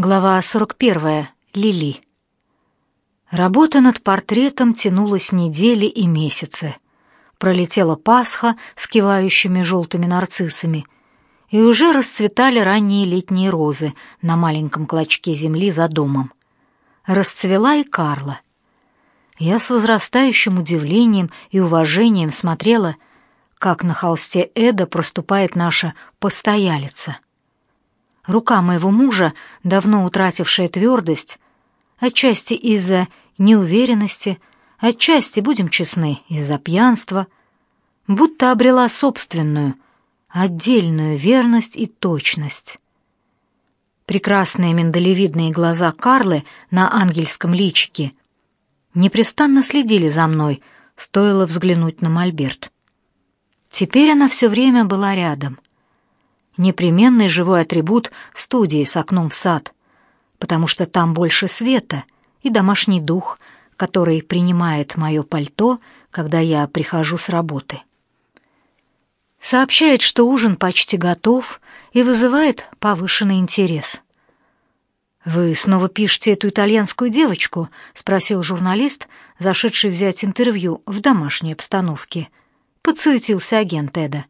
Глава 41. Лили. Работа над портретом тянулась недели и месяцы. Пролетела Пасха с кивающими желтыми нарциссами, и уже расцветали ранние летние розы на маленьком клочке земли за домом. Расцвела и Карла. Я с возрастающим удивлением и уважением смотрела, как на холсте Эда проступает наша постоялица — Рука моего мужа, давно утратившая твердость, отчасти из-за неуверенности, отчасти, будем честны, из-за пьянства, будто обрела собственную, отдельную верность и точность. Прекрасные миндалевидные глаза Карлы на ангельском личике непрестанно следили за мной, стоило взглянуть на мольберт. Теперь она все время была рядом — непременный живой атрибут студии с окном в сад, потому что там больше света и домашний дух, который принимает мое пальто, когда я прихожу с работы. Сообщает, что ужин почти готов и вызывает повышенный интерес. «Вы снова пишете эту итальянскую девочку?» — спросил журналист, зашедший взять интервью в домашней обстановке. Подсуетился агент Эда.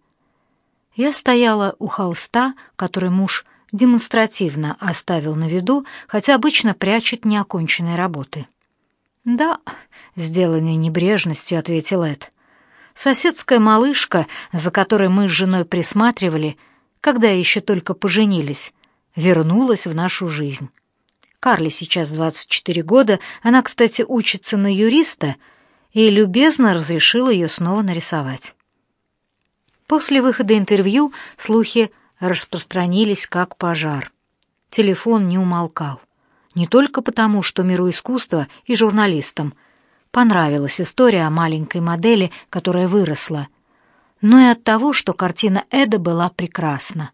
Я стояла у холста, который муж демонстративно оставил на виду, хотя обычно прячет неоконченные работы. «Да», — сделанной небрежностью ответил Эд. «Соседская малышка, за которой мы с женой присматривали, когда еще только поженились, вернулась в нашу жизнь. Карли сейчас 24 года, она, кстати, учится на юриста и любезно разрешила ее снова нарисовать. После выхода интервью слухи распространились как пожар. Телефон не умолкал. Не только потому, что миру искусства и журналистам понравилась история о маленькой модели, которая выросла, но и от того, что картина Эда была прекрасна.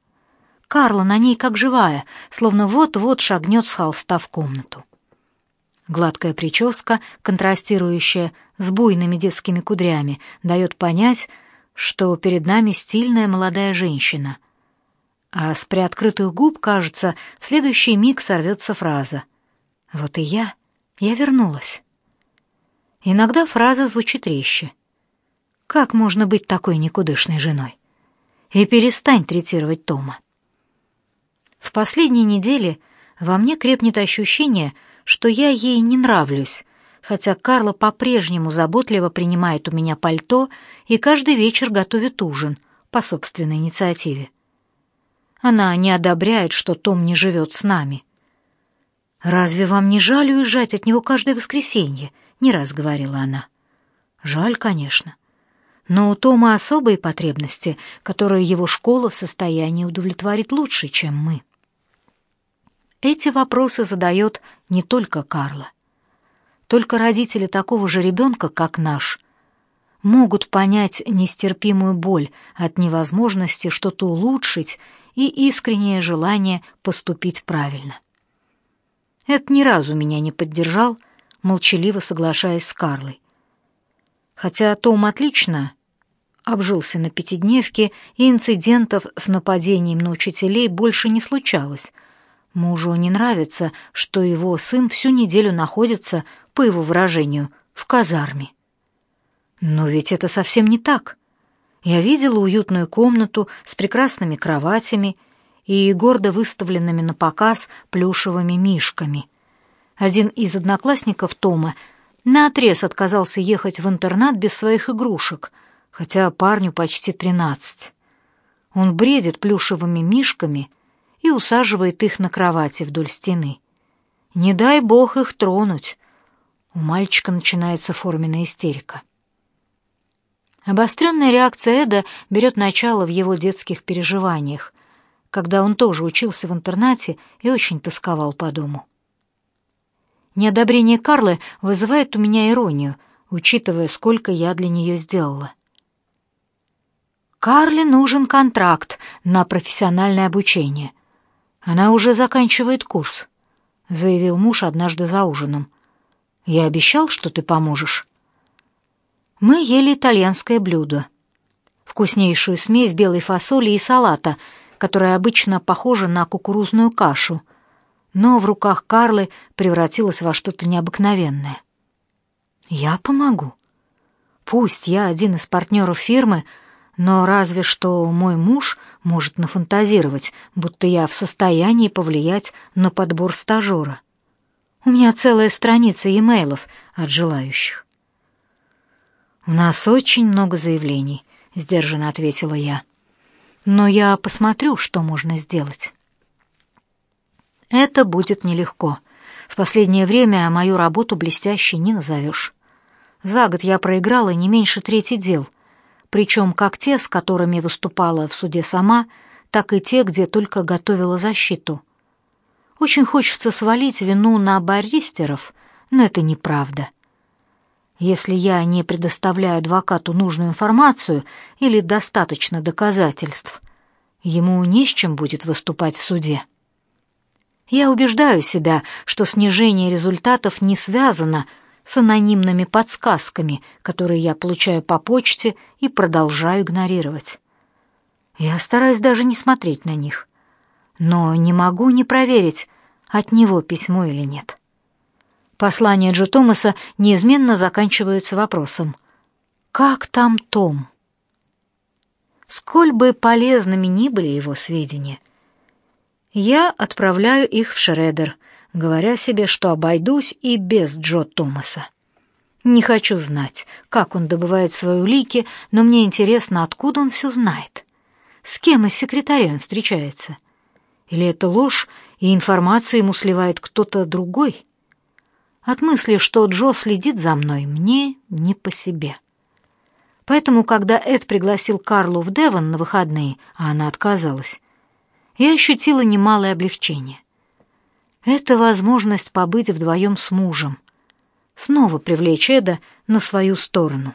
Карла на ней как живая, словно вот-вот шагнет с холста в комнату. Гладкая прическа, контрастирующая с буйными детскими кудрями, дает понять, что перед нами стильная молодая женщина. А с приоткрытых губ, кажется, в следующий миг сорвется фраза. «Вот и я. Я вернулась». Иногда фраза звучит резче. «Как можно быть такой никудышной женой?» «И перестань третировать Тома». В последние недели во мне крепнет ощущение, что я ей не нравлюсь, хотя Карла по-прежнему заботливо принимает у меня пальто и каждый вечер готовит ужин по собственной инициативе. Она не одобряет, что Том не живет с нами. «Разве вам не жаль уезжать от него каждое воскресенье?» — не раз говорила она. «Жаль, конечно. Но у Тома особые потребности, которые его школа в состоянии удовлетворить лучше, чем мы». Эти вопросы задает не только Карла. Только родители такого же ребенка, как наш, могут понять нестерпимую боль от невозможности что-то улучшить и искреннее желание поступить правильно. Эд ни разу меня не поддержал, молчаливо соглашаясь с Карлой. Хотя Том отлично обжился на пятидневке, и инцидентов с нападением на учителей больше не случалось. Мужу не нравится, что его сын всю неделю находится по его выражению, в казарме. Но ведь это совсем не так. Я видела уютную комнату с прекрасными кроватями и гордо выставленными на показ плюшевыми мишками. Один из одноклассников Тома наотрез отказался ехать в интернат без своих игрушек, хотя парню почти тринадцать. Он бредит плюшевыми мишками и усаживает их на кровати вдоль стены. Не дай бог их тронуть, у мальчика начинается форменная истерика. Обостренная реакция Эда берет начало в его детских переживаниях, когда он тоже учился в интернате и очень тосковал по дому. Неодобрение Карлы вызывает у меня иронию, учитывая, сколько я для нее сделала. Карле нужен контракт на профессиональное обучение. Она уже заканчивает курс, заявил муж однажды за ужином. Я обещал, что ты поможешь. Мы ели итальянское блюдо. Вкуснейшую смесь белой фасоли и салата, которая обычно похожа на кукурузную кашу, но в руках Карлы превратилась во что-то необыкновенное. «Я помогу. Пусть я один из партнеров фирмы, но разве что мой муж может нафантазировать, будто я в состоянии повлиять на подбор стажера. У меня целая страница имейлов от желающих. «У нас очень много заявлений», — сдержанно ответила я. «Но я посмотрю, что можно сделать». Это будет нелегко. В последнее время мою работу блестящей не назовешь. За год я проиграла не меньше трети дел, причем как те, с которыми выступала в суде сама, так и те, где только готовила защиту. Очень хочется свалить вину на баристеров, но это неправда. Если я не предоставляю адвокату нужную информацию или достаточно доказательств, ему не с чем будет выступать в суде. Я убеждаю себя, что снижение результатов не связано с анонимными подсказками, которые я получаю по почте и продолжаю игнорировать. Я стараюсь даже не смотреть на них, но не могу не проверить, от него письмо или нет. Послания Джо Томаса неизменно заканчиваются вопросом «Как там Том?». Сколь бы полезными ни были его сведения, я отправляю их в Шредер, говоря себе, что обойдусь и без Джо Томаса. Не хочу знать, как он добывает свои улики, но мне интересно, откуда он все знает. С кем из секретарей он встречается? Или это ложь, и информацию ему сливает кто-то другой? От мысли, что Джо следит за мной, мне не по себе. Поэтому, когда Эд пригласил Карлу в Девон на выходные, а она отказалась, я ощутила немалое облегчение. Это возможность побыть вдвоем с мужем, снова привлечь Эда на свою сторону.